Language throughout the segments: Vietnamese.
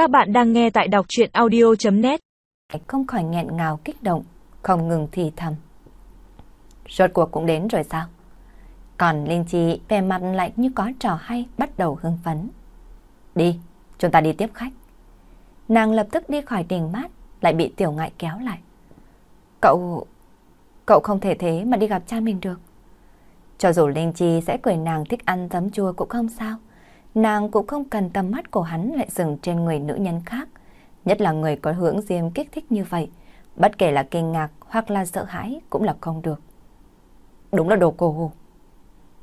Các bạn đang nghe tại đọc chuyện audio.net Không khỏi nghẹn ngào kích động, không ngừng thì thầm. Rốt cuộc cũng đến rồi sao? Còn Linh Chi về mặt lại như có trò hay bắt đầu hưng phấn. Đi, chúng ta đi tiếp khách. Nàng lập tức đi khỏi đình mát, lại bị tiểu ngại kéo lại. Cậu... Cậu không thể thế mà đi gặp cha mình được. Cho dù Linh Chi sẽ cười nàng thích ăn tấm chua cũng không sao. Nàng cũng không cần tầm mắt của hắn lại dừng trên người nữ nhân khác. Nhất là người có hưởng diêm kích thích như vậy. Bất kể là kinh ngạc hoặc là sợ hãi cũng là không được. Đúng là đồ cổ hù.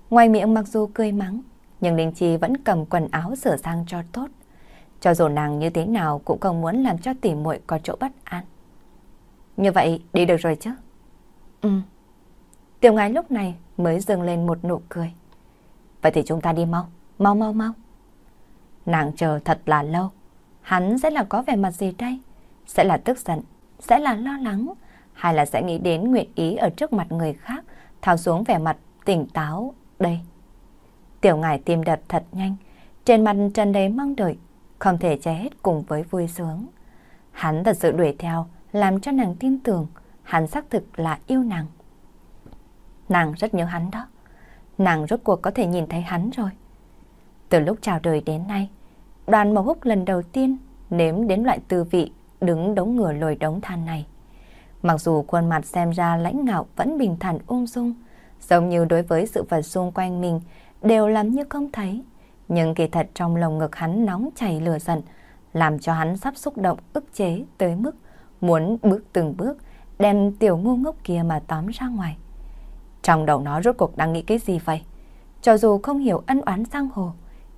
Ngoài miệng mặc dù cười mắng, nhưng Linh Chi vẫn cầm quần áo sửa sang cho tốt. Cho dù nàng như thế nào cũng không muốn làm cho tỉ muội có chỗ bất an. Như vậy đi được rồi chứ? Ừ. Tiểu ngái lúc này mới dừng lên một nụ cười. Vậy thì chúng ta đi mau, mau mau mau. Nàng chờ thật là lâu. Hắn sẽ là có vẻ mặt gì đây? Sẽ là tức giận, sẽ là lo lắng, hay là sẽ nghĩ đến nguyện ý ở trước mặt người khác, thao xuống vẻ mặt tỉnh táo đây. Tiểu ngải tim đập thật nhanh, trên mặt trần đầy mong đợi, không thể che hết cùng với vui sướng. Hắn thật sự đuổi theo, làm cho nàng tin tưởng, hắn xác thực là yêu nàng. Nàng rất nhớ hắn đó. Nàng rốt cuộc có thể nhìn thấy hắn rồi. Từ lúc chào đời đến nay, đoàn màu húc lần đầu tiên nếm đến loại tư vị đứng đống ngửa lồi đống than này. Mặc dù khuôn mặt xem ra lãnh ngạo vẫn bình thản ung dung, giống như đối với sự vật xung quanh mình đều làm như không thấy. Nhưng kỳ thật trong lồng ngực hắn nóng chảy lửa giận, làm cho hắn sắp xúc động ức chế tới mức muốn bước từng bước đem tiểu ngu ngốc kia mà tóm ra ngoài. Trong đầu nó rốt cuộc đang nghĩ cái gì vậy? Cho dù không hiểu ân oán giang hồ,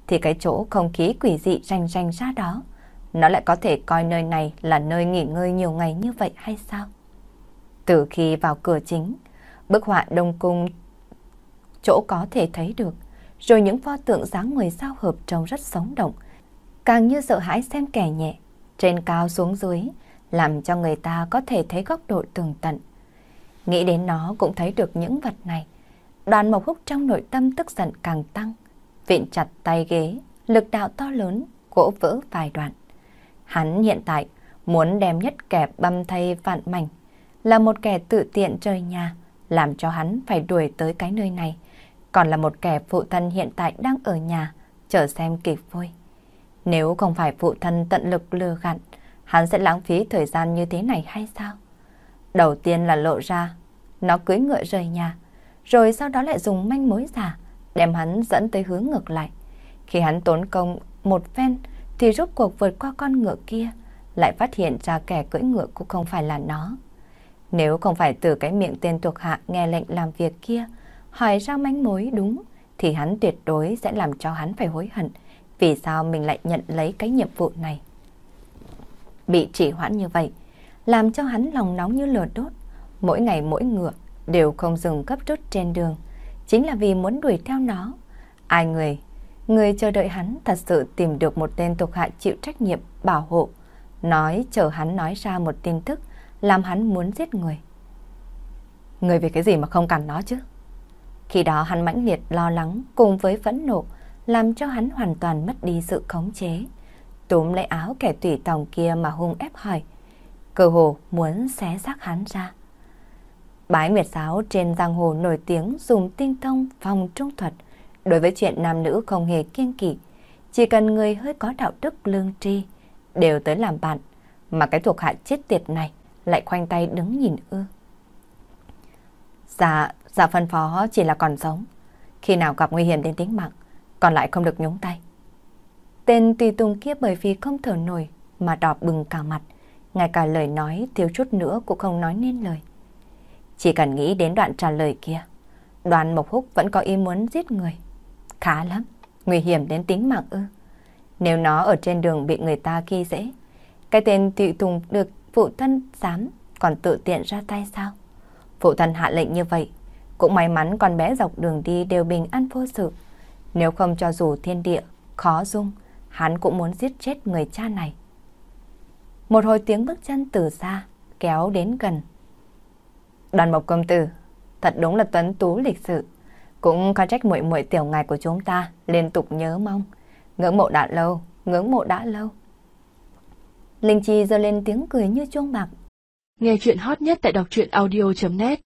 thì cái chỗ không khí quỷ dị rành rành ra đó, nó lại có thể coi nơi này là nơi nghỉ ngơi nhiều ngày như vậy hay sao? Từ khi vào cửa chính, bức họa đông cung chỗ có thể thấy được, rồi những pho tượng dáng người sao hợp trông rất sống động, càng như sợ hãi xem kẻ nhẹ, trên cao xuống dưới, làm cho người ta có thể thấy góc độ tường tận. Nghĩ đến nó cũng thấy được những vật này. Đoàn mộc húc trong nội tâm tức giận càng tăng. Vịn chặt tay ghế, lực đạo to lớn, gỗ vỡ vài đoạn. Hắn hiện tại muốn đem nhất kẻ băm thay vạn mảnh. Là một kẻ tự tiện chơi nhà, làm cho hắn phải đuổi tới cái nơi này. Còn là một kẻ phụ thân hiện tại đang ở nhà, chờ xem kịch vui. Nếu không phải phụ thân tận lực lừa gạt, hắn sẽ lãng phí thời gian như thế này hay sao? Đầu tiên là lộ ra, nó cưới ngựa rời nhà, rồi sau đó lại dùng manh mối giả, đem hắn dẫn tới hướng ngược lại. Khi hắn tốn công một phen, thì rốt cuộc vượt qua con ngựa kia, lại phát hiện ra kẻ cưỡi ngựa cũng không phải là nó. Nếu không phải từ cái miệng tên thuộc hạ nghe lệnh làm việc kia, hỏi ra manh mối đúng, thì hắn tuyệt đối sẽ làm cho hắn phải hối hận vì sao mình lại nhận lấy cái nhiệm vụ này. Bị trì hoãn như vậy, làm cho hắn lòng nóng như lửa đốt. Mỗi ngày mỗi ngựa đều không dừng cấp rút trên đường, chính là vì muốn đuổi theo nó. Ai người, người chờ đợi hắn thật sự tìm được một tên thuộc hạ chịu trách nhiệm bảo hộ, nói chờ hắn nói ra một tin tức làm hắn muốn giết người. Người vì cái gì mà không cần nó chứ? Khi đó hắn mãnh liệt lo lắng cùng với phẫn nộ, làm cho hắn hoàn toàn mất đi sự khống chế. Túm lấy áo kẻ tùy tòng kia mà hung ép hỏi. Cơ hồ muốn xé xác hắn ra. Bái Nguyệt Giáo trên giang hồ nổi tiếng dùng tinh thông phòng trung thuật. Đối với chuyện nam nữ không hề kiên kỵ. Chỉ cần người hơi có đạo đức lương tri, đều tới làm bạn. Mà cái thuộc hạ chết tiệt này lại khoanh tay đứng nhìn ư. Dạ, dạ phân phó chỉ là còn sống. Khi nào gặp nguy hiểm đến tính mạng, còn lại không được nhúng tay. Tên tùy tùng kia bởi vì không thở nổi mà đỏ bừng cả mặt, ngay cả lời nói thiếu chút nữa cũng không nói nên lời. Chỉ cần nghĩ đến đoạn trả lời kia, đoàn Mộc Húc vẫn có ý muốn giết người. Khá lắm, nguy hiểm đến tính mạng ư. Nếu nó ở trên đường bị người ta khi dễ, cái tên Thụy tùng được phụ thân dám còn tự tiện ra tay sao? Phụ thân hạ lệnh như vậy, cũng may mắn con bé dọc đường đi đều bình an vô sự. Nếu không cho dù thiên địa khó dung, hắn cũng muốn giết chết người cha này. Một hồi tiếng bước chân từ xa, kéo đến gần. Đoàn mộc công tử, thật đúng là tuấn tú lịch sự. Cũng có trách muội muội tiểu ngài của chúng ta liên tục nhớ mong. Ngưỡng mộ đã lâu, ngưỡng mộ đã lâu. Linh Chi giơ lên tiếng cười như chuông bạc. Nghe chuyện hot nhất tại đọc truyện audio.net